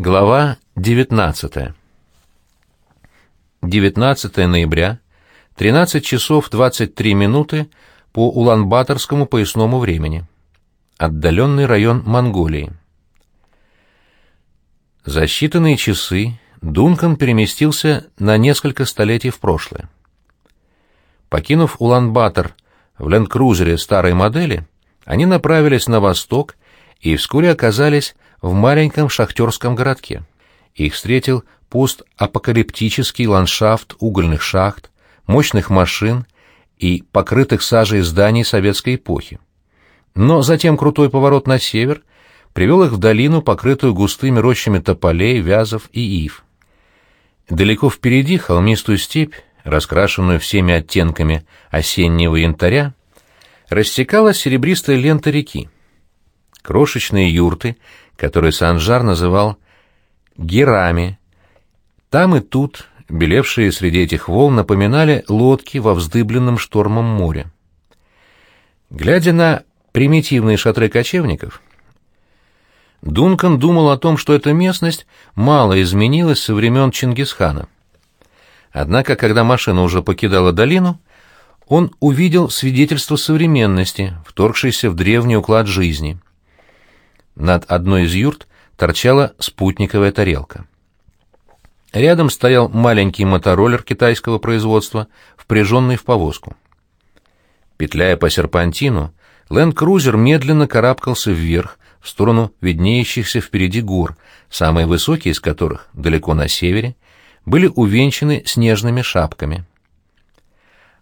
Глава 19. 19 ноября, 13 часов 23 минуты по Улан-Баторскому поясному времени. Отдаленный район Монголии. За считанные часы Дункан переместился на несколько столетий в прошлое. Покинув Улан-Батор в ленд-крузере старой модели, они направились на восток и вскоре оказались в маленьком шахтерском городке. Их встретил постапокалиптический ландшафт угольных шахт, мощных машин и покрытых сажей зданий советской эпохи. Но затем крутой поворот на север привел их в долину, покрытую густыми рощами тополей, вязов и ив. Далеко впереди холмистую степь, раскрашенную всеми оттенками осеннего янтаря, растекалась серебристая лента реки. Крошечные юрты который Санжар называл «герами». Там и тут, белевшие среди этих волн, напоминали лодки во вздыбленном штормом море. Глядя на примитивные шатры кочевников, Дункан думал о том, что эта местность мало изменилась со времен Чингисхана. Однако, когда машина уже покидала долину, он увидел свидетельство современности, вторгшейся в древний уклад жизни — над одной из юрт торчала спутниковая тарелка. Рядом стоял маленький мотороллер китайского производства, впряженный в повозку. Петляя по серпантину, ленд-крузер медленно карабкался вверх, в сторону виднеющихся впереди гор, самые высокие из которых, далеко на севере, были увенчаны снежными шапками.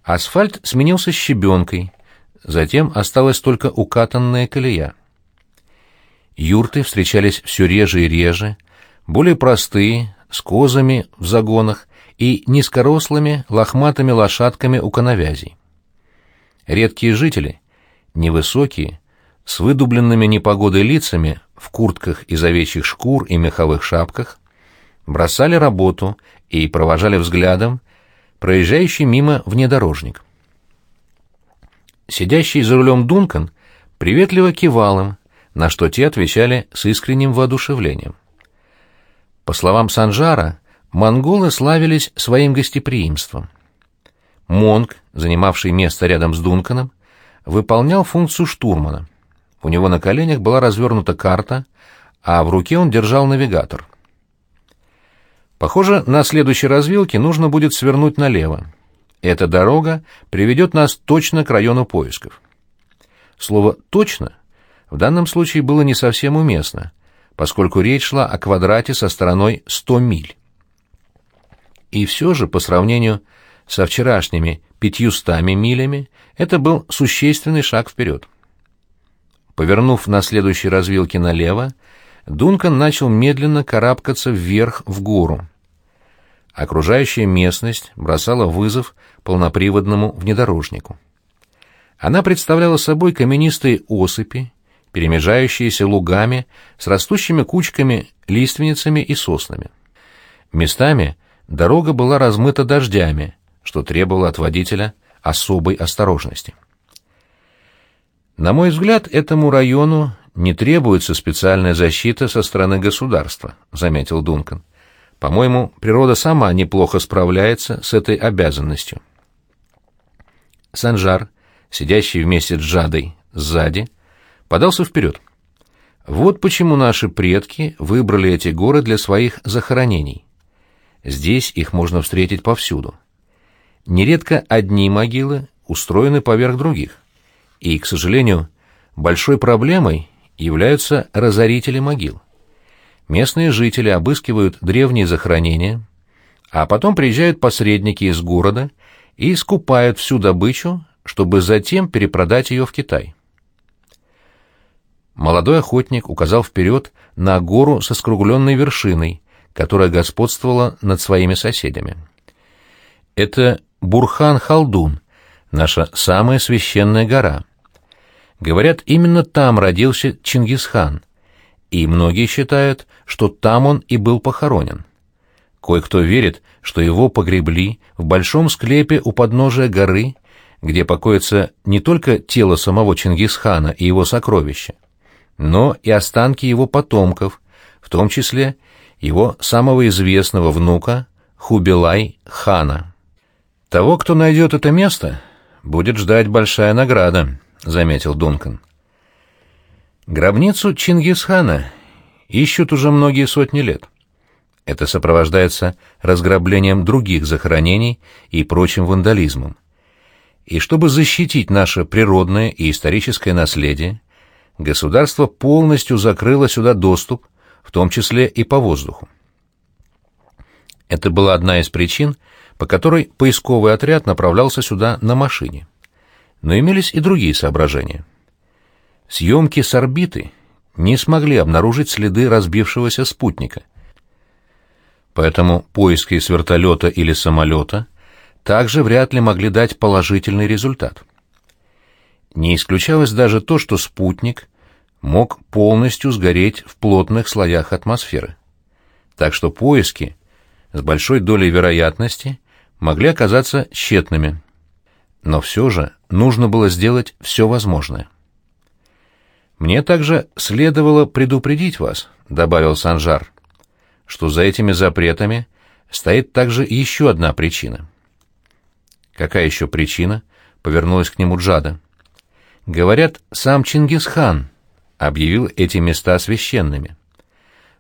Асфальт сменился щебенкой, затем осталась только укатанная колея. Юрты встречались все реже и реже, более простые, с козами в загонах и низкорослыми лохматыми лошадками у коновязей. Редкие жители, невысокие, с выдубленными непогодой лицами, в куртках из овечьих шкур и меховых шапках, бросали работу и провожали взглядом проезжающий мимо внедорожник. Сидящий за рулем Дункан приветливо кивал им, на что те отвечали с искренним воодушевлением. По словам Санжара, монголы славились своим гостеприимством. Монг, занимавший место рядом с Дунканом, выполнял функцию штурмана. У него на коленях была развернута карта, а в руке он держал навигатор. Похоже, на следующей развилке нужно будет свернуть налево. Эта дорога приведет нас точно к району поисков. Слово «точно» в данном случае было не совсем уместно, поскольку речь шла о квадрате со стороной 100 миль. И все же, по сравнению со вчерашними пятьюстами милями, это был существенный шаг вперед. Повернув на следующей развилке налево, Дункан начал медленно карабкаться вверх в гору. Окружающая местность бросала вызов полноприводному внедорожнику. Она представляла собой каменистые осыпи, перемежающиеся лугами с растущими кучками, лиственницами и соснами. Местами дорога была размыта дождями, что требовало от водителя особой осторожности. На мой взгляд, этому району не требуется специальная защита со стороны государства, заметил Дункан. По-моему, природа сама неплохо справляется с этой обязанностью. Санжар, сидящий вместе с Жадой сзади, подался вперед. Вот почему наши предки выбрали эти горы для своих захоронений. Здесь их можно встретить повсюду. Нередко одни могилы устроены поверх других. И, к сожалению, большой проблемой являются разорители могил. Местные жители обыскивают древние захоронения, а потом приезжают посредники из города и скупают всю добычу, чтобы затем перепродать ее в Китай. Молодой охотник указал вперед на гору со скругленной вершиной, которая господствовала над своими соседями. Это Бурхан-Халдун, наша самая священная гора. Говорят, именно там родился Чингисхан, и многие считают, что там он и был похоронен. Кое-кто верит, что его погребли в большом склепе у подножия горы, где покоится не только тело самого Чингисхана и его сокровища, но и останки его потомков, в том числе его самого известного внука Хубилай хана. Того, кто найдет это место, будет ждать большая награда, заметил Дункан. Гробницу Чингисхана ищут уже многие сотни лет. Это сопровождается разграблением других захоронений и прочим вандализмом. И чтобы защитить наше природное и историческое наследие, государство полностью закрыло сюда доступ, в том числе и по воздуху. Это была одна из причин, по которой поисковый отряд направлялся сюда на машине. Но имелись и другие соображения. Съемки с орбиты не смогли обнаружить следы разбившегося спутника. Поэтому поиски с вертолета или самолета также вряд ли могли дать положительный результат. Не исключалось даже то, что спутник мог полностью сгореть в плотных слоях атмосферы. Так что поиски с большой долей вероятности могли оказаться тщетными. Но все же нужно было сделать все возможное. «Мне также следовало предупредить вас», — добавил Санжар, «что за этими запретами стоит также еще одна причина». «Какая еще причина?» — повернулась к нему Джада. «Говорят, сам Чингисхан объявил эти места священными.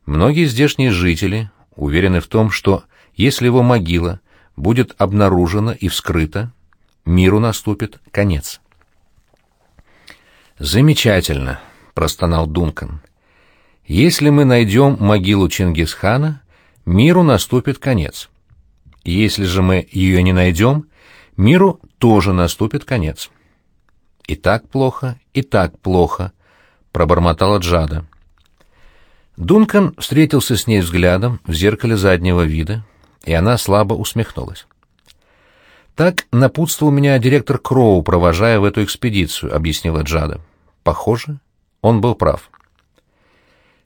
Многие здешние жители уверены в том, что если его могила будет обнаружена и вскрыта, миру наступит конец. «Замечательно», — простонал Дункан. «Если мы найдем могилу Чингисхана, миру наступит конец. Если же мы ее не найдем, миру тоже наступит конец». «И так плохо, и так плохо», — пробормотала Джада. Дункан встретился с ней взглядом в зеркале заднего вида, и она слабо усмехнулась. «Так напутствовал меня директор Кроу, провожая в эту экспедицию», — объяснила Джада. «Похоже, он был прав».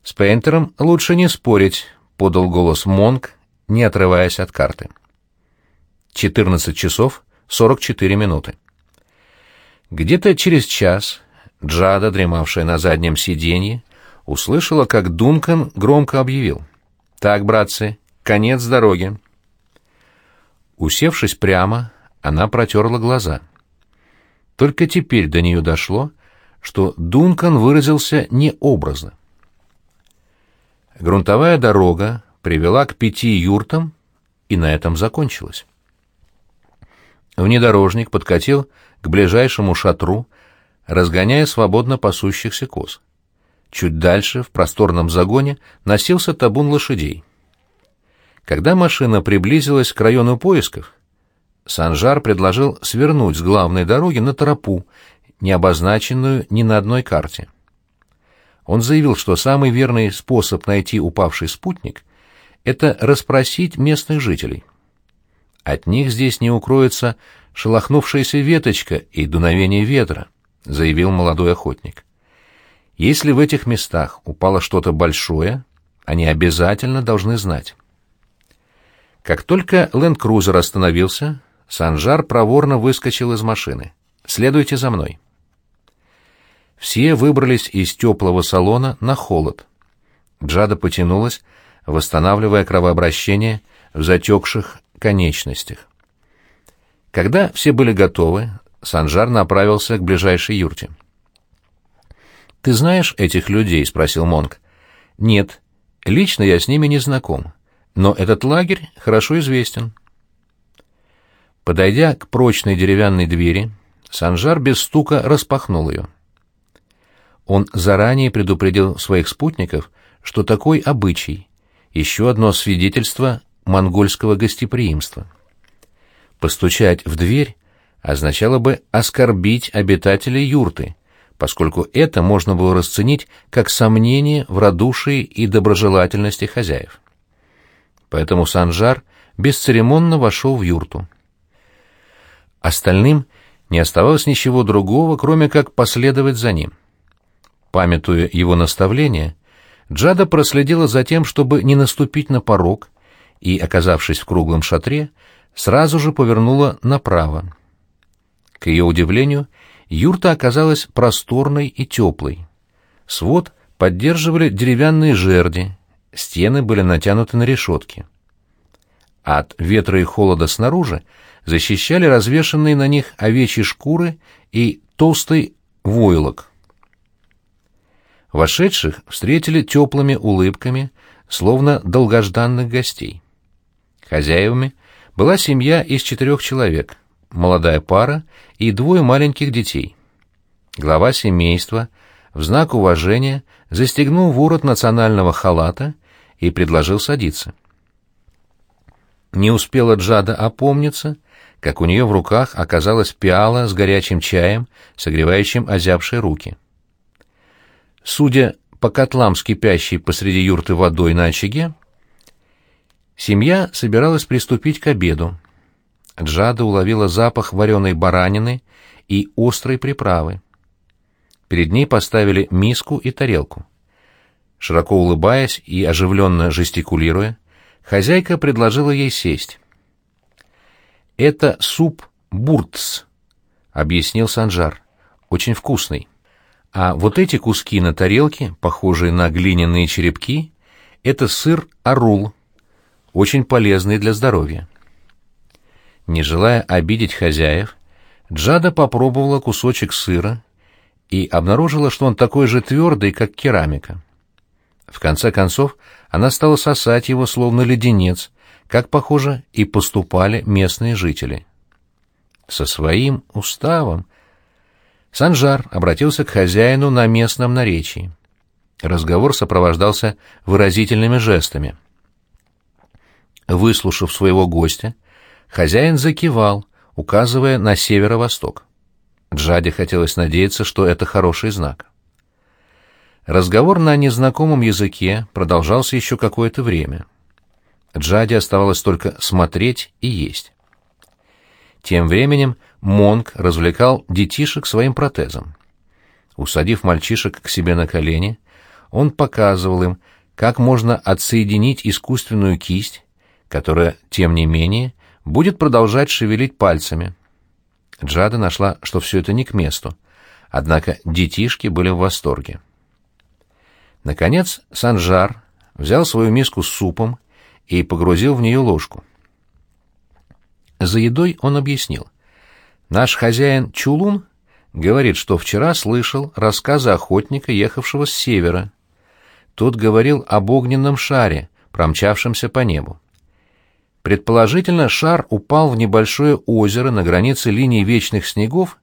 «С Пейнтером лучше не спорить», — подал голос Монк, не отрываясь от карты. Четырнадцать часов сорок четыре минуты. Где-то через час Джада, дремавшая на заднем сиденье, услышала, как Дункан громко объявил. «Так, братцы, конец дороги». Усевшись прямо, она протерла глаза. Только теперь до нее дошло, что Дункан выразился необразно. Грунтовая дорога привела к пяти юртам, и на этом закончилась. Внедорожник подкатил к ближайшему шатру, разгоняя свободно пасущихся коз. Чуть дальше, в просторном загоне, носился табун лошадей. Когда машина приблизилась к району поисков, Санжар предложил свернуть с главной дороги на тропу, не обозначенную ни на одной карте. Он заявил, что самый верный способ найти упавший спутник — это расспросить местных жителей. От них здесь не укроется шелохнувшаяся веточка и дуновение ветра, заявил молодой охотник. Если в этих местах упало что-то большое, они обязательно должны знать. Как только ленд-крузер остановился, Санжар проворно выскочил из машины. «Следуйте за мной». Все выбрались из теплого салона на холод. Джада потянулась, восстанавливая кровообращение в затекших конечностях. Когда все были готовы, Санжар направился к ближайшей юрте. «Ты знаешь этих людей?» — спросил Монг. «Нет. Лично я с ними не знаком. Но этот лагерь хорошо известен». Подойдя к прочной деревянной двери, Санжар без стука распахнул ее. Он заранее предупредил своих спутников, что такой обычай — еще одно свидетельство монгольского гостеприимства. Постучать в дверь означало бы оскорбить обитателей юрты — поскольку это можно было расценить как сомнение в радушии и доброжелательности хозяев. Поэтому Санжар бесцеремонно вошел в юрту. Остальным не оставалось ничего другого, кроме как последовать за ним. Памятуя его наставление, Джада проследила за тем, чтобы не наступить на порог, и, оказавшись в круглом шатре, сразу же повернула направо. К ее удивлению, Юрта оказалась просторной и теплой. Свод поддерживали деревянные жерди, стены были натянуты на решетки. От ветра и холода снаружи защищали развешанные на них овечьи шкуры и толстый войлок. Вошедших встретили теплыми улыбками, словно долгожданных гостей. Хозяевами была семья из четырех человек, молодая пара и двое маленьких детей. Глава семейства в знак уважения застегнул ворот национального халата и предложил садиться. Не успела Джада опомниться, как у нее в руках оказалась пиала с горячим чаем, согревающим озябшие руки. Судя по котлам с кипящей посреди юрты водой на очаге, семья собиралась приступить к обеду. Джада уловила запах вареной баранины и острой приправы. Перед ней поставили миску и тарелку. Широко улыбаясь и оживленно жестикулируя, хозяйка предложила ей сесть. «Это суп буртс», — объяснил Санжар. «Очень вкусный. А вот эти куски на тарелке, похожие на глиняные черепки, это сыр арул, очень полезный для здоровья». Не желая обидеть хозяев, Джада попробовала кусочек сыра и обнаружила, что он такой же твердый, как керамика. В конце концов, она стала сосать его, словно леденец, как, похоже, и поступали местные жители. Со своим уставом Санжар обратился к хозяину на местном наречии. Разговор сопровождался выразительными жестами. Выслушав своего гостя, хозяин закивал, указывая на северо-восток. Джаде хотелось надеяться, что это хороший знак. Разговор на незнакомом языке продолжался еще какое-то время. Джаде оставалось только смотреть и есть. Тем временем Монг развлекал детишек своим протезом. Усадив мальчишек к себе на колени, он показывал им, как можно отсоединить искусственную кисть, которая, тем не менее, будет продолжать шевелить пальцами. Джада нашла, что все это не к месту, однако детишки были в восторге. Наконец Санжар взял свою миску с супом и погрузил в нее ложку. За едой он объяснил. «Наш хозяин Чулун говорит, что вчера слышал рассказы охотника, ехавшего с севера. Тот говорил об огненном шаре, промчавшемся по небу. Предположительно, шар упал в небольшое озеро на границе линии вечных снегов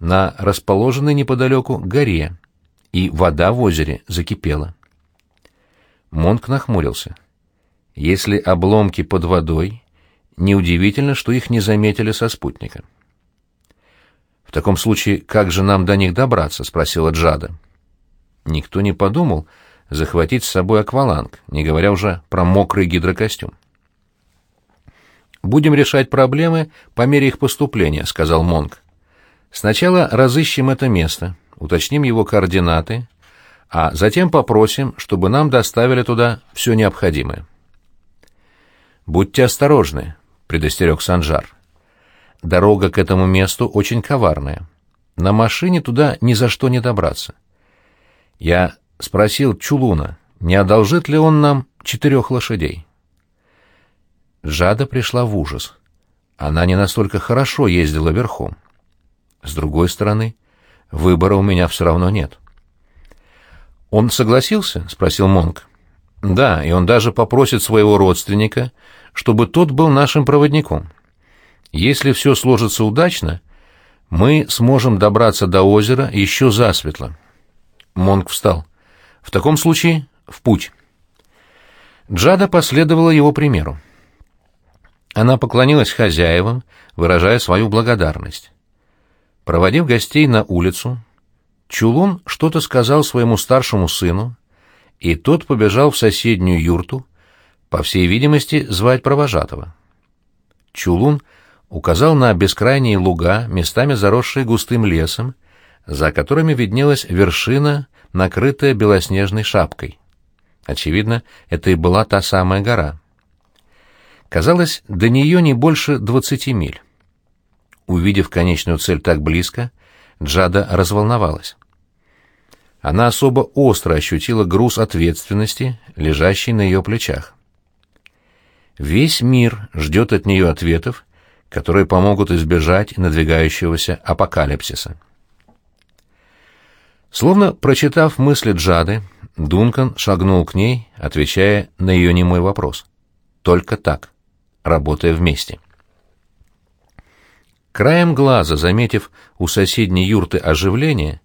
на расположенной неподалеку горе и вода в озере закипела. Монк нахмурился. Если обломки под водой, неудивительно, что их не заметили со спутника. «В таком случае, как же нам до них добраться?» — спросила Джада. Никто не подумал захватить с собой акваланг, не говоря уже про мокрый гидрокостюм. «Будем решать проблемы по мере их поступления», — сказал Монк. «Сначала разыщем это место, уточним его координаты, а затем попросим, чтобы нам доставили туда все необходимое. «Будьте осторожны», — предостерег Санжар. «Дорога к этому месту очень коварная. На машине туда ни за что не добраться». Я спросил Чулуна, не одолжит ли он нам четырех лошадей. Жада пришла в ужас. Она не настолько хорошо ездила верхом. С другой стороны, Выбора у меня все равно нет. «Он согласился?» — спросил Монк. «Да, и он даже попросит своего родственника, чтобы тот был нашим проводником. Если все сложится удачно, мы сможем добраться до озера еще засветло». Монк встал. «В таком случае в путь». Джада последовала его примеру. Она поклонилась хозяевам, выражая свою благодарность. Проводив гостей на улицу, Чулун что-то сказал своему старшему сыну, и тот побежал в соседнюю юрту, по всей видимости, звать провожатого. Чулун указал на бескрайние луга, местами заросшие густым лесом, за которыми виднелась вершина, накрытая белоснежной шапкой. Очевидно, это и была та самая гора. Казалось, до нее не больше двадцати миль. Увидев конечную цель так близко, Джада разволновалась. она особо остро ощутила груз ответственности, лежащий на ее плечах. Весь мир ждет от нее ответов, которые помогут избежать надвигающегося апокалипсиса. Словно прочитав мысли Джады, Дункан шагнул к ней, отвечая на ее немой вопрос. Только так, работая вместе. Краем глаза, заметив у соседней юрты оживление,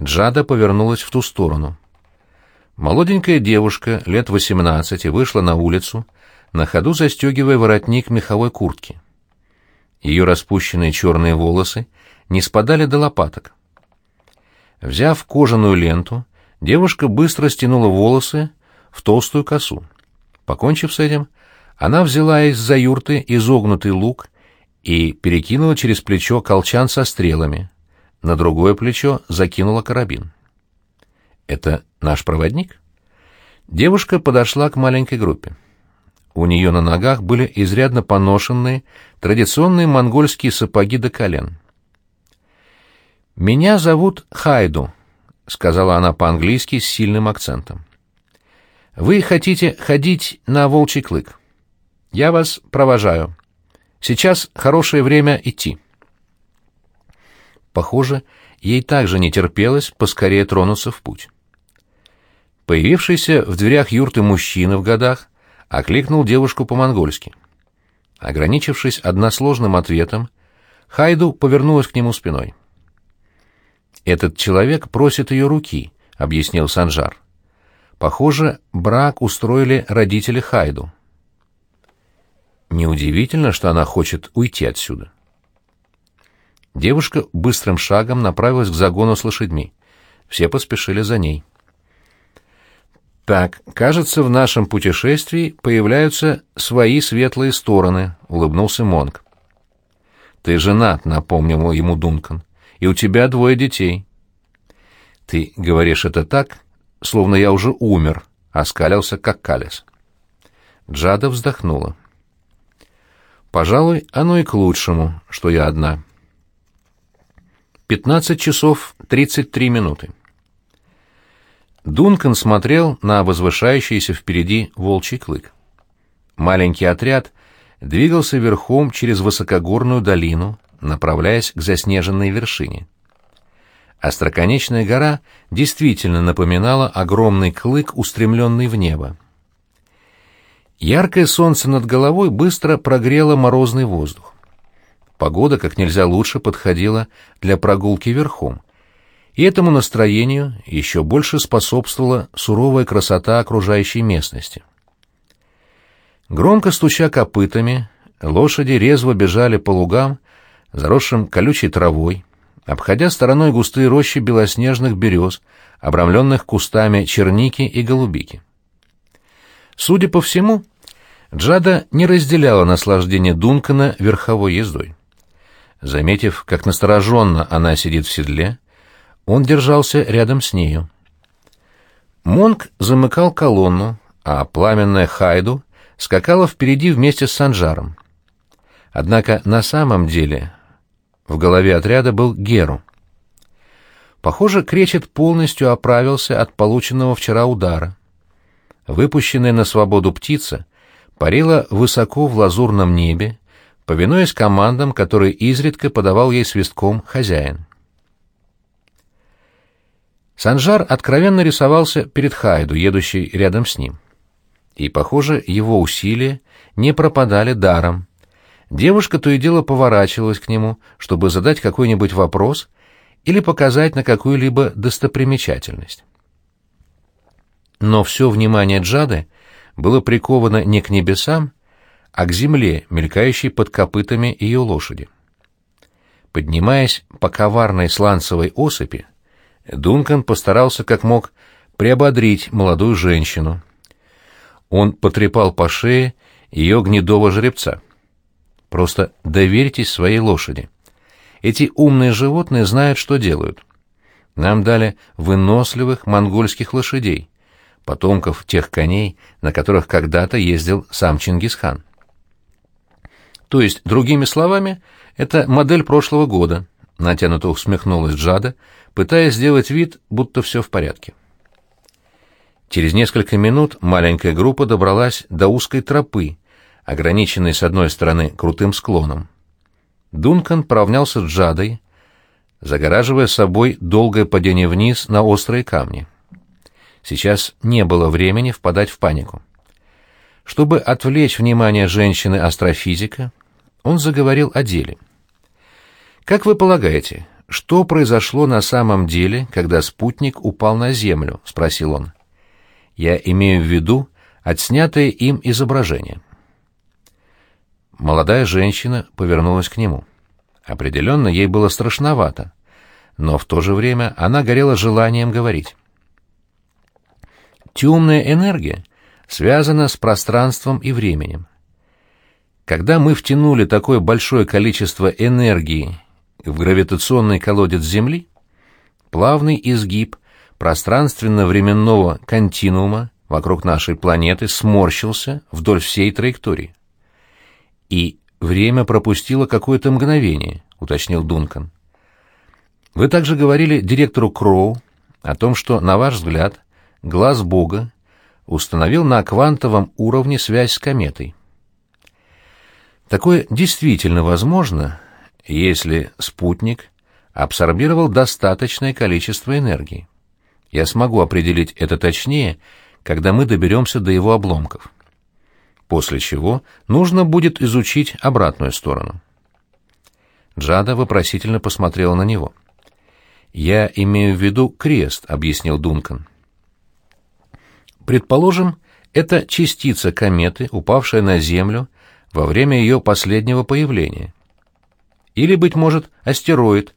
Джада повернулась в ту сторону. Молоденькая девушка, лет восемнадцати, вышла на улицу, на ходу застегивая воротник меховой куртки. Ее распущенные черные волосы не спадали до лопаток. Взяв кожаную ленту, девушка быстро стянула волосы в толстую косу. Покончив с этим, она взяла из-за юрты изогнутый лук и перекинула через плечо колчан со стрелами. На другое плечо закинула карабин. «Это наш проводник?» Девушка подошла к маленькой группе. У нее на ногах были изрядно поношенные, традиционные монгольские сапоги до колен. «Меня зовут Хайду», — сказала она по-английски с сильным акцентом. «Вы хотите ходить на волчий клык. Я вас провожаю. Сейчас хорошее время идти». Похоже, ей также не терпелось поскорее тронуться в путь. Появившийся в дверях юрты мужчина в годах окликнул девушку по-монгольски. Ограничившись односложным ответом, Хайду повернулась к нему спиной. «Этот человек просит ее руки», — объяснил Санжар. «Похоже, брак устроили родители Хайду». Неудивительно, что она хочет уйти отсюда. Девушка быстрым шагом направилась к загону с лошадьми. Все поспешили за ней. «Так, кажется, в нашем путешествии появляются свои светлые стороны», — улыбнулся Монг. «Ты женат», — напомнил ему Дункан, — «и у тебя двое детей». «Ты говоришь это так, словно я уже умер», — оскалился, как калес. Джада вздохнула. «Пожалуй, оно и к лучшему, что я одна». Пятнадцать часов тридцать три минуты. Дункан смотрел на возвышающийся впереди волчий клык. Маленький отряд двигался верхом через высокогорную долину, направляясь к заснеженной вершине. Остроконечная гора действительно напоминала огромный клык, устремленный в небо. Яркое солнце над головой быстро прогрело морозный воздух. Погода как нельзя лучше подходила для прогулки верхом. И этому настроению еще больше способствовала суровая красота окружающей местности. Громко стуча копытами, лошади резво бежали по лугам, заросшим колючей травой, обходя стороной густые рощи белоснежных берез, обрамленных кустами черники и голубики. Судя по всему, Джада не разделяла наслаждение Дункана верховой ездой. Заметив, как настороженно она сидит в седле, он держался рядом с нею. Монк замыкал колонну, а пламенная Хайду скакала впереди вместе с Санжаром. Однако на самом деле в голове отряда был Геру. Похоже, Кречет полностью оправился от полученного вчера удара. Выпущенная на свободу птица парила высоко в лазурном небе, повинуясь командам, которые изредка подавал ей свистком хозяин. Санжар откровенно рисовался перед Хайду, едущий рядом с ним. И, похоже, его усилия не пропадали даром. Девушка то и дело поворачивалась к нему, чтобы задать какой-нибудь вопрос или показать на какую-либо достопримечательность. Но все внимание Джады было приковано не к небесам, а к земле, мелькающей под копытами ее лошади. Поднимаясь по коварной сланцевой осыпи, Дункан постарался как мог приободрить молодую женщину. Он потрепал по шее ее гнедого жеребца. Просто доверьтесь своей лошади. Эти умные животные знают, что делают. Нам дали выносливых монгольских лошадей, потомков тех коней, на которых когда-то ездил сам Чингисхан. То есть, другими словами, это модель прошлого года, натянуто усмехнулась Джада, пытаясь сделать вид, будто все в порядке. Через несколько минут маленькая группа добралась до узкой тропы, ограниченной с одной стороны крутым склоном. Дункан поравнялся с Джадой, загораживая собой долгое падение вниз на острые камни. Сейчас не было времени впадать в панику. Чтобы отвлечь внимание женщины-астрофизика, он заговорил о деле. «Как вы полагаете, что произошло на самом деле, когда спутник упал на Землю?» — спросил он. «Я имею в виду отснятое им изображение». Молодая женщина повернулась к нему. Определенно, ей было страшновато, но в то же время она горела желанием говорить. Темная энергия связана с пространством и временем. Когда мы втянули такое большое количество энергии в гравитационный колодец Земли, плавный изгиб пространственно-временного континуума вокруг нашей планеты сморщился вдоль всей траектории. И время пропустило какое-то мгновение, уточнил Дункан. Вы также говорили директору Кроу о том, что, на ваш взгляд, глаз Бога установил на квантовом уровне связь с кометой. Такое действительно возможно, если спутник абсорбировал достаточное количество энергии. Я смогу определить это точнее, когда мы доберемся до его обломков. После чего нужно будет изучить обратную сторону. Джада вопросительно посмотрела на него. «Я имею в виду крест», — объяснил Дункан. Предположим, это частица кометы, упавшая на Землю во время ее последнего появления. Или, быть может, астероид,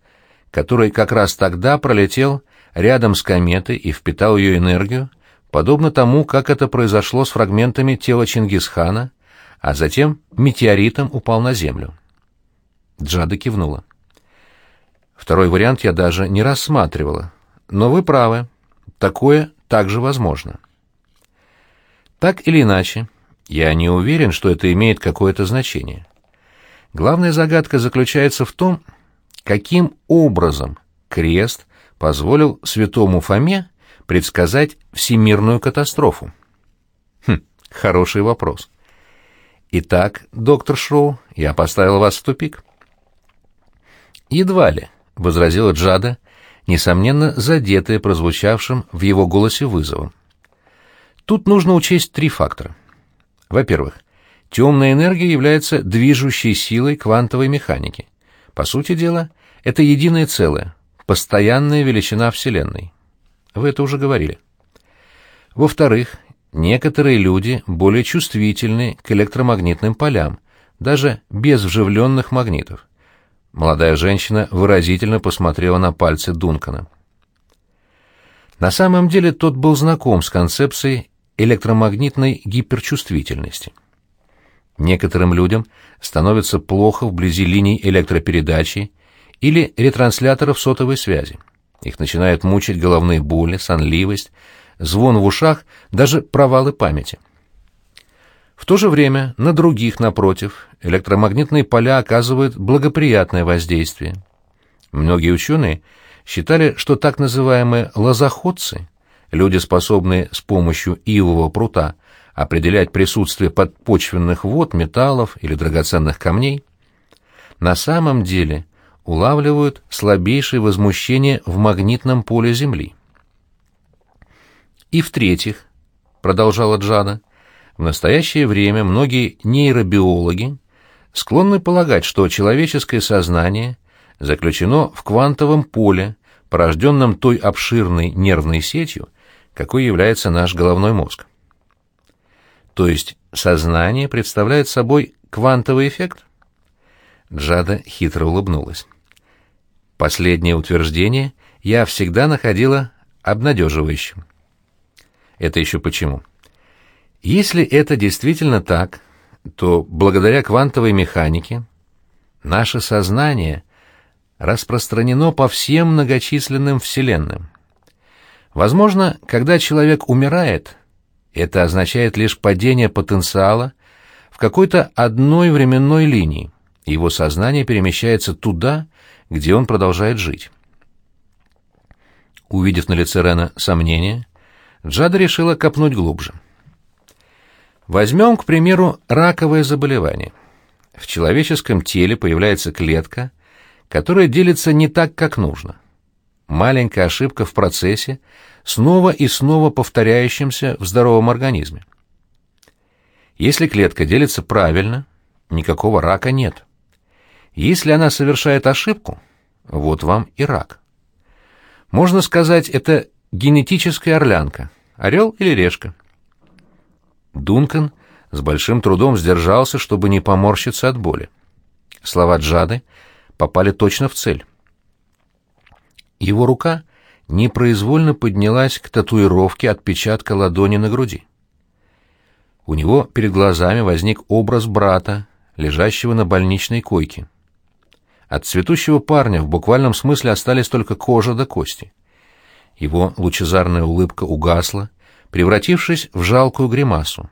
который как раз тогда пролетел рядом с кометой и впитал ее энергию, подобно тому, как это произошло с фрагментами тела Чингисхана, а затем метеоритом упал на Землю. Джада кивнула. Второй вариант я даже не рассматривала, но вы правы, такое также возможно. Так или иначе, я не уверен, что это имеет какое-то значение. Главная загадка заключается в том, каким образом крест позволил святому Фоме предсказать всемирную катастрофу. Хм, хороший вопрос. Итак, доктор Шроу, я поставил вас в тупик. Едва ли, возразила Джада, несомненно задетая прозвучавшим в его голосе вызовом. Тут нужно учесть три фактора. Во-первых, темная энергия является движущей силой квантовой механики. По сути дела, это единое целое, постоянная величина Вселенной. Вы это уже говорили. Во-вторых, некоторые люди более чувствительны к электромагнитным полям, даже без вживленных магнитов. Молодая женщина выразительно посмотрела на пальцы Дункана. На самом деле тот был знаком с концепцией электромагнитной гиперчувствительности. Некоторым людям становится плохо вблизи линий электропередачи или ретрансляторов сотовой связи. Их начинают мучить головные боли, сонливость, звон в ушах, даже провалы памяти. В то же время на других, напротив, электромагнитные поля оказывают благоприятное воздействие. Многие ученые считали, что так называемые лозоходцы Люди, способные с помощью ивового прута определять присутствие подпочвенных вод, металлов или драгоценных камней, на самом деле улавливают слабейшее возмущение в магнитном поле Земли. И в-третьих, продолжала Джада, в настоящее время многие нейробиологи склонны полагать, что человеческое сознание заключено в квантовом поле, порожденном той обширной нервной сетью, какой является наш головной мозг. То есть сознание представляет собой квантовый эффект? Джада хитро улыбнулась. Последнее утверждение я всегда находила обнадеживающим. Это еще почему? Если это действительно так, то благодаря квантовой механике наше сознание распространено по всем многочисленным вселенным. Возможно, когда человек умирает, это означает лишь падение потенциала в какой-то одной временной линии, его сознание перемещается туда, где он продолжает жить. Увидев на лице Рена сомнение, Джада решила копнуть глубже. Возьмем, к примеру, раковое заболевание. В человеческом теле появляется клетка, которая делится не так, как нужно. Маленькая ошибка в процессе, снова и снова повторяющимся в здоровом организме. Если клетка делится правильно, никакого рака нет. Если она совершает ошибку, вот вам и рак. Можно сказать, это генетическая орлянка, орел или решка. Дункан с большим трудом сдержался, чтобы не поморщиться от боли. Слова Джады попали точно в цель. Его рука непроизвольно поднялась к татуировке отпечатка ладони на груди. У него перед глазами возник образ брата, лежащего на больничной койке. От цветущего парня в буквальном смысле остались только кожа да кости. Его лучезарная улыбка угасла, превратившись в жалкую гримасу.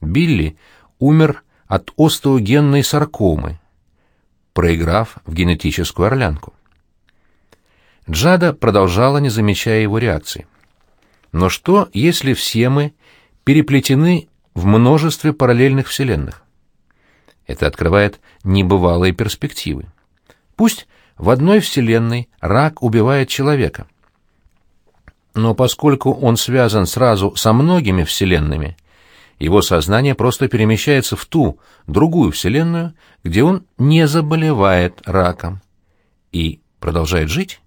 Билли умер от остеогенной саркомы, проиграв в генетическую орлянку. Джада продолжала, не замечая его реакции. Но что, если все мы переплетены в множестве параллельных вселенных? Это открывает небывалые перспективы. Пусть в одной вселенной рак убивает человека. Но поскольку он связан сразу со многими вселенными, его сознание просто перемещается в ту, другую вселенную, где он не заболевает раком и продолжает жить.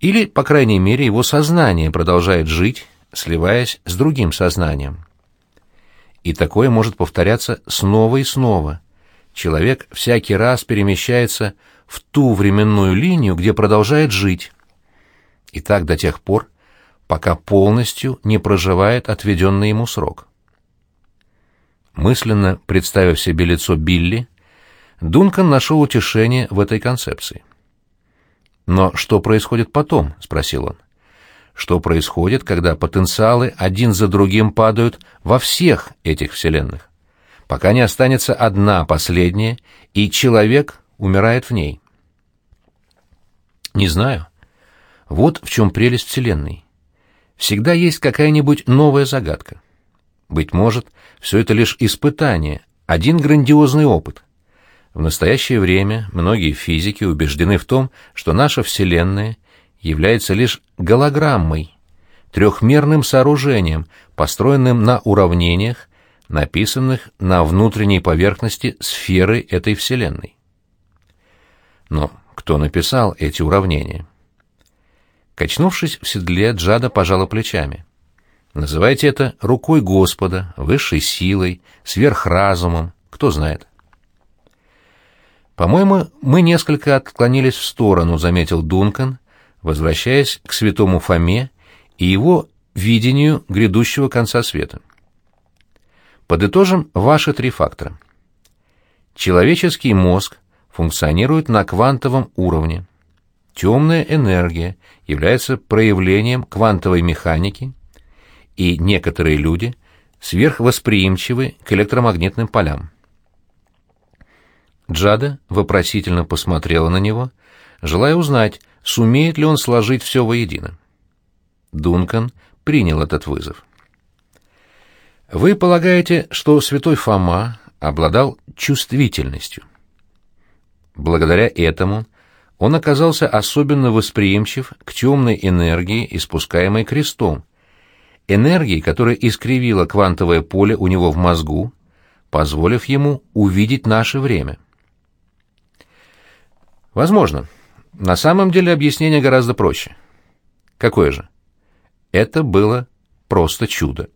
Или, по крайней мере, его сознание продолжает жить, сливаясь с другим сознанием. И такое может повторяться снова и снова. Человек всякий раз перемещается в ту временную линию, где продолжает жить. И так до тех пор, пока полностью не проживает отведенный ему срок. Мысленно представив себе лицо Билли, Дункан нашел утешение в этой концепции. «Но что происходит потом?» — спросил он. «Что происходит, когда потенциалы один за другим падают во всех этих вселенных, пока не останется одна последняя, и человек умирает в ней?» «Не знаю. Вот в чем прелесть Вселенной. Всегда есть какая-нибудь новая загадка. Быть может, все это лишь испытание, один грандиозный опыт. В настоящее время многие физики убеждены в том, что наша Вселенная является лишь голограммой, трехмерным сооружением, построенным на уравнениях, написанных на внутренней поверхности сферы этой Вселенной. Но кто написал эти уравнения? Качнувшись в седле, Джада пожала плечами. Называйте это рукой Господа, высшей силой, сверхразумом, кто знает. «По-моему, мы несколько отклонились в сторону», — заметил Дункан, возвращаясь к святому Фоме и его видению грядущего конца света. Подытожим ваши три фактора. Человеческий мозг функционирует на квантовом уровне. Темная энергия является проявлением квантовой механики, и некоторые люди сверхвосприимчивы к электромагнитным полям. Джада вопросительно посмотрела на него, желая узнать, сумеет ли он сложить все воедино. Дункан принял этот вызов. «Вы полагаете, что святой Фома обладал чувствительностью? Благодаря этому он оказался особенно восприимчив к темной энергии, испускаемой крестом, энергии, которая искривила квантовое поле у него в мозгу, позволив ему увидеть наше время». Возможно. На самом деле объяснение гораздо проще. Какое же? Это было просто чудо.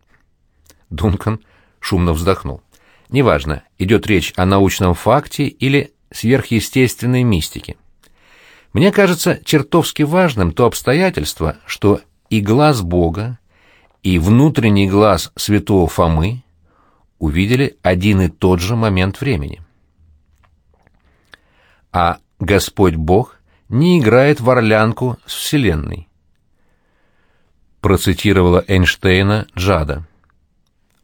Дункан шумно вздохнул. Неважно, идет речь о научном факте или сверхъестественной мистике. Мне кажется чертовски важным то обстоятельство, что и глаз Бога, и внутренний глаз святого Фомы увидели один и тот же момент времени. А Господь Бог не играет в орлянку с Вселенной. Процитировала Эйнштейна Джада.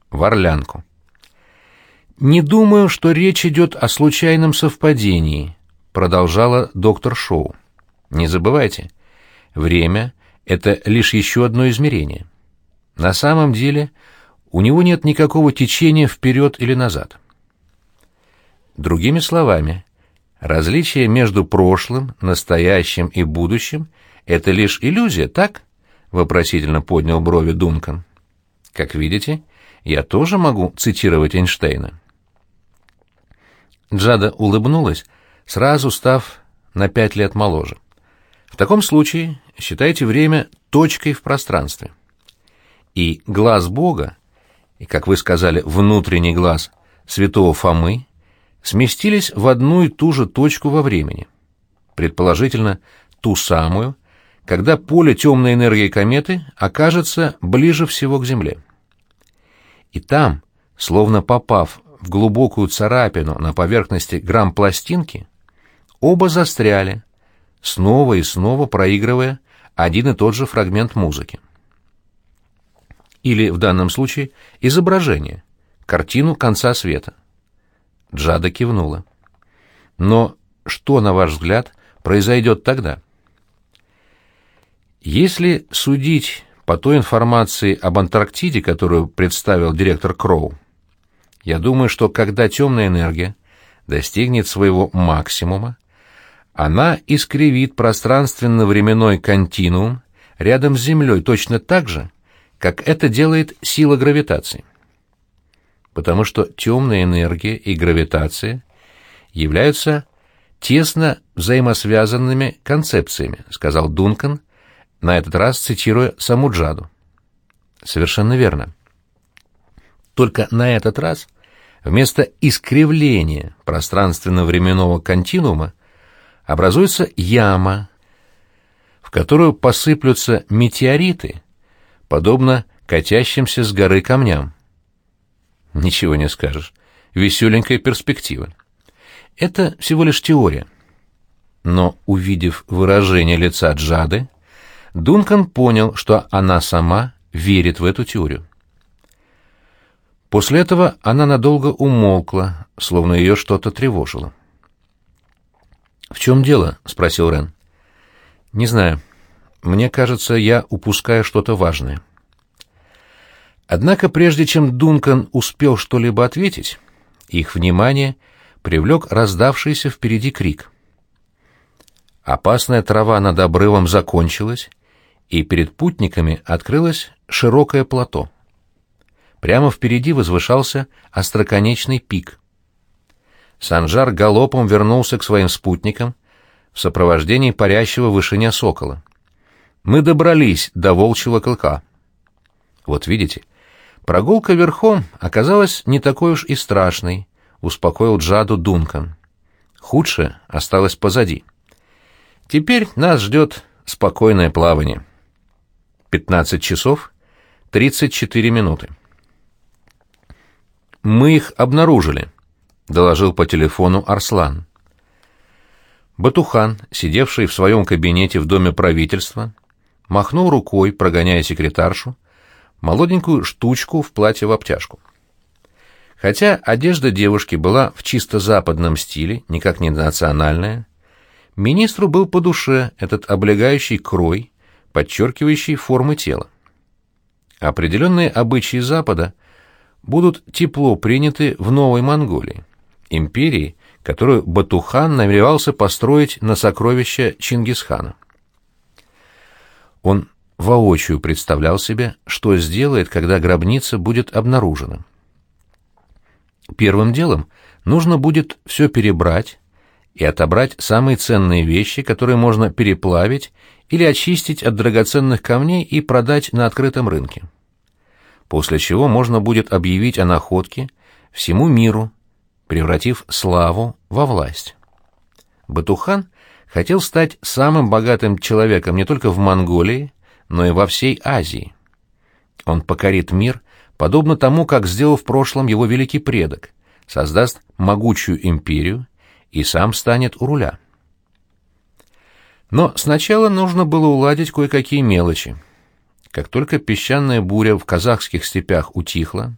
В орлянку. «Не думаю, что речь идет о случайном совпадении», продолжала доктор Шоу. «Не забывайте, время — это лишь еще одно измерение. На самом деле у него нет никакого течения вперед или назад. Другими словами, различие между прошлым, настоящим и будущим — это лишь иллюзия, так? — вопросительно поднял брови Дункан. Как видите, я тоже могу цитировать Эйнштейна. Джада улыбнулась, сразу став на пять лет моложе. В таком случае считайте время точкой в пространстве. И глаз Бога, и, как вы сказали, внутренний глаз святого Фомы, сместились в одну и ту же точку во времени. Предположительно, ту самую, когда поле темной энергии кометы окажется ближе всего к Земле. И там, словно попав в глубокую царапину на поверхности грамм-пластинки, оба застряли, снова и снова проигрывая один и тот же фрагмент музыки. Или, в данном случае, изображение, картину конца света. Джада кивнула. Но что, на ваш взгляд, произойдет тогда? Если судить по той информации об Антарктиде, которую представил директор Кроу, я думаю, что когда темная энергия достигнет своего максимума, она искривит пространственно-временной континуум рядом с Землей точно так же, как это делает сила гравитации. Потому что темная энергия и гравитация являются тесно взаимосвязанными концепциями, сказал Дункан, на этот раз цитируя саму Джаду. Совершенно верно. Только на этот раз вместо искривления пространственно-временного континуума образуется яма, в которую посыплются метеориты, подобно катящимся с горы камням. Ничего не скажешь. Веселенькая перспектива. Это всего лишь теория. Но, увидев выражение лица Джады, Дункан понял, что она сама верит в эту теорию. После этого она надолго умолкла, словно ее что-то тревожило. «В чем дело?» — спросил Рен. «Не знаю. Мне кажется, я упускаю что-то важное». Однако прежде чем Дункан успел что-либо ответить, их внимание привлек раздавшийся впереди крик. Опасная трава над обрывом закончилась, и перед путниками открылось широкое плато. Прямо впереди возвышался остроконечный пик. Санжар галопом вернулся к своим спутникам в сопровождении парящего в сокола. Мы добрались до волчьего клыка. Вот видите, прогулка верхом оказалась не такой уж и страшной, успокоил Джаду Дункан. Худшее осталось позади. Теперь нас ждет спокойное плавание. 15 часов 34 минуты. «Мы их обнаружили», — доложил по телефону Арслан. Батухан, сидевший в своем кабинете в Доме правительства, махнул рукой, прогоняя секретаршу, молоденькую штучку в платье в обтяжку. Хотя одежда девушки была в чисто западном стиле, никак не национальная, министру был по душе этот облегающий крой, подчеркивающий формы тела. Определенные обычаи Запада будут тепло приняты в Новой Монголии, империи, которую Батухан намеревался построить на сокровища Чингисхана. Он воочию представлял себе, что сделает, когда гробница будет обнаружена. Первым делом нужно будет все перебрать и отобрать самые ценные вещи, которые можно переплавить или очистить от драгоценных камней и продать на открытом рынке. После чего можно будет объявить о находке всему миру, превратив славу во власть. Батухан хотел стать самым богатым человеком не только в Монголии, но и во всей Азии. Он покорит мир, подобно тому, как сделал в прошлом его великий предок, создаст могучую империю и сам станет у руля. Но сначала нужно было уладить кое-какие мелочи. Как только песчаная буря в казахских степях утихла,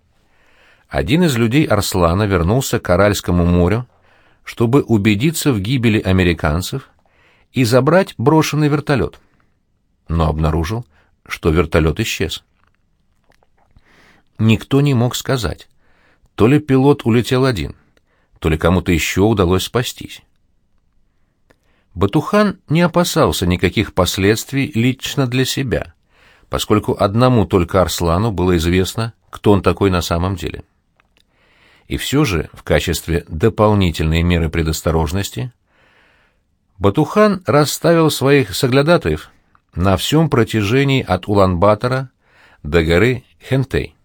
один из людей Арслана вернулся к Аральскому морю, чтобы убедиться в гибели американцев и забрать брошенный вертолет. Но обнаружил, что вертолет исчез. Никто не мог сказать, то ли пилот улетел один, то ли кому-то еще удалось спастись. Батухан не опасался никаких последствий лично для себя, поскольку одному только Арслану было известно, кто он такой на самом деле. И все же, в качестве дополнительной меры предосторожности, Батухан расставил своих соглядатаев на всем протяжении от Улан-Батора до горы Хентей.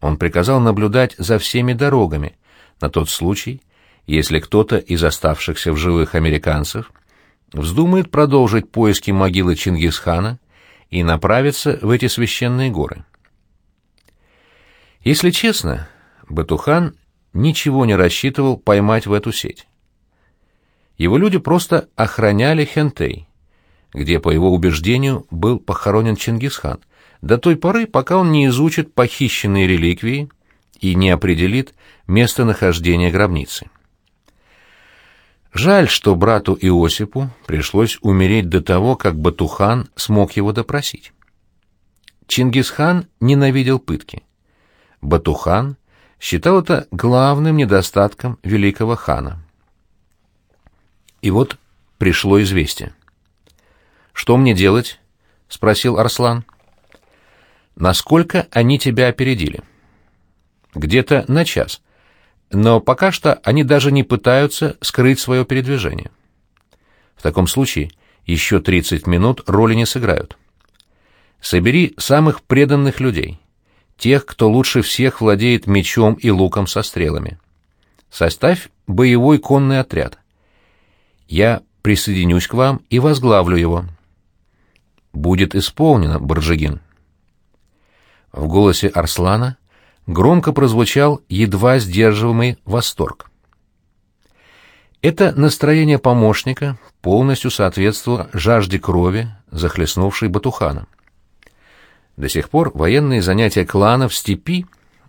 Он приказал наблюдать за всеми дорогами на тот случай, если кто-то из оставшихся в живых американцев вздумает продолжить поиски могилы Чингисхана и направиться в эти священные горы. Если честно, Батухан ничего не рассчитывал поймать в эту сеть. Его люди просто охраняли Хентей, где, по его убеждению, был похоронен Чингисхан, до той поры, пока он не изучит похищенные реликвии и не определит местонахождение гробницы. Жаль, что брату Иосипу пришлось умереть до того, как Батухан смог его допросить. Чингисхан ненавидел пытки. Батухан считал это главным недостатком великого хана. И вот пришло известие. «Что мне делать?» — спросил Арслан. «Насколько они тебя опередили?» «Где-то на час но пока что они даже не пытаются скрыть свое передвижение. В таком случае еще 30 минут роли не сыграют. Собери самых преданных людей, тех, кто лучше всех владеет мечом и луком со стрелами. Составь боевой конный отряд. Я присоединюсь к вам и возглавлю его. Будет исполнено, Барджигин. В голосе Арслана громко прозвучал едва сдерживаемый восторг. Это настроение помощника полностью соответствовало жажде крови, захлестнувшей Батухана. До сих пор военные занятия клана в степи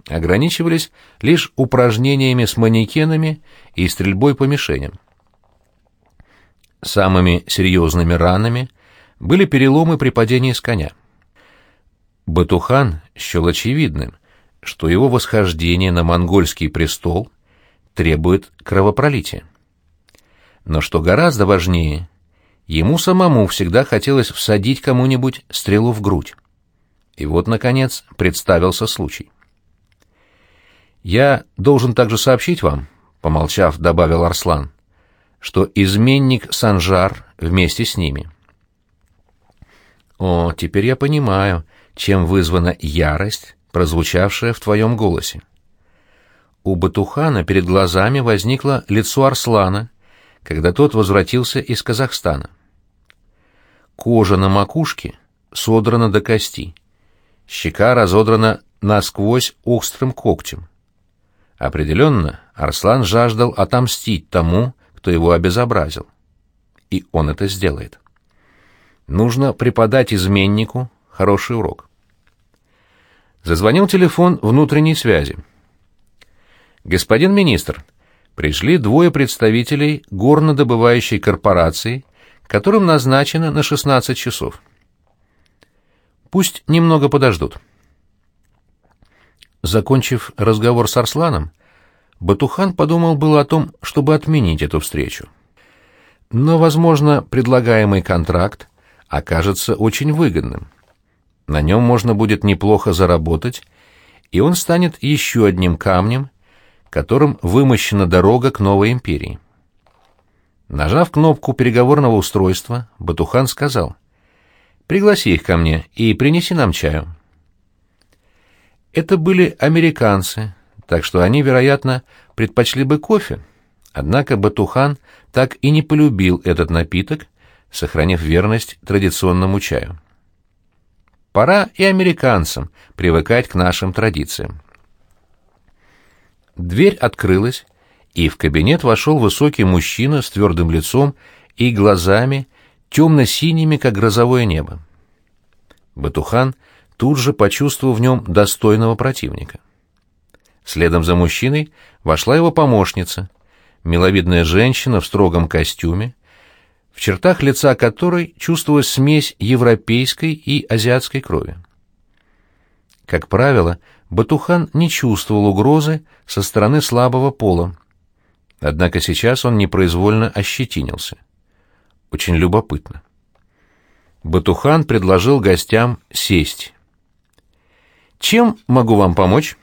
ограничивались лишь упражнениями с манекенами и стрельбой по мишеням. Самыми серьезными ранами были переломы при падении с коня. Батухан счел очевидным — что его восхождение на монгольский престол требует кровопролития. Но что гораздо важнее, ему самому всегда хотелось всадить кому-нибудь стрелу в грудь. И вот, наконец, представился случай. «Я должен также сообщить вам», — помолчав, добавил Арслан, «что изменник Санжар вместе с ними». «О, теперь я понимаю, чем вызвана ярость, прозвучавшее в твоем голосе. У Батухана перед глазами возникло лицо Арслана, когда тот возвратился из Казахстана. Кожа на макушке содрана до кости, щека разодрана насквозь острым когтем. Определенно, Арслан жаждал отомстить тому, кто его обезобразил. И он это сделает. Нужно преподать изменнику хороший урок. Зазвонил телефон внутренней связи. «Господин министр, пришли двое представителей горнодобывающей корпорации, которым назначено на 16 часов. Пусть немного подождут». Закончив разговор с Арсланом, Батухан подумал было о том, чтобы отменить эту встречу. Но, возможно, предлагаемый контракт окажется очень выгодным. На нем можно будет неплохо заработать, и он станет еще одним камнем, которым вымощена дорога к новой империи. Нажав кнопку переговорного устройства, Батухан сказал, «Пригласи их ко мне и принеси нам чаю». Это были американцы, так что они, вероятно, предпочли бы кофе. Однако Батухан так и не полюбил этот напиток, сохранив верность традиционному чаю. Пора и американцам привыкать к нашим традициям. Дверь открылась, и в кабинет вошел высокий мужчина с твердым лицом и глазами, темно-синими, как грозовое небо. Батухан тут же почувствовал в нем достойного противника. Следом за мужчиной вошла его помощница, миловидная женщина в строгом костюме, в чертах лица которой чувствовалась смесь европейской и азиатской крови. Как правило, Батухан не чувствовал угрозы со стороны слабого пола. Однако сейчас он непроизвольно ощетинился. Очень любопытно. Батухан предложил гостям сесть. «Чем могу вам помочь?»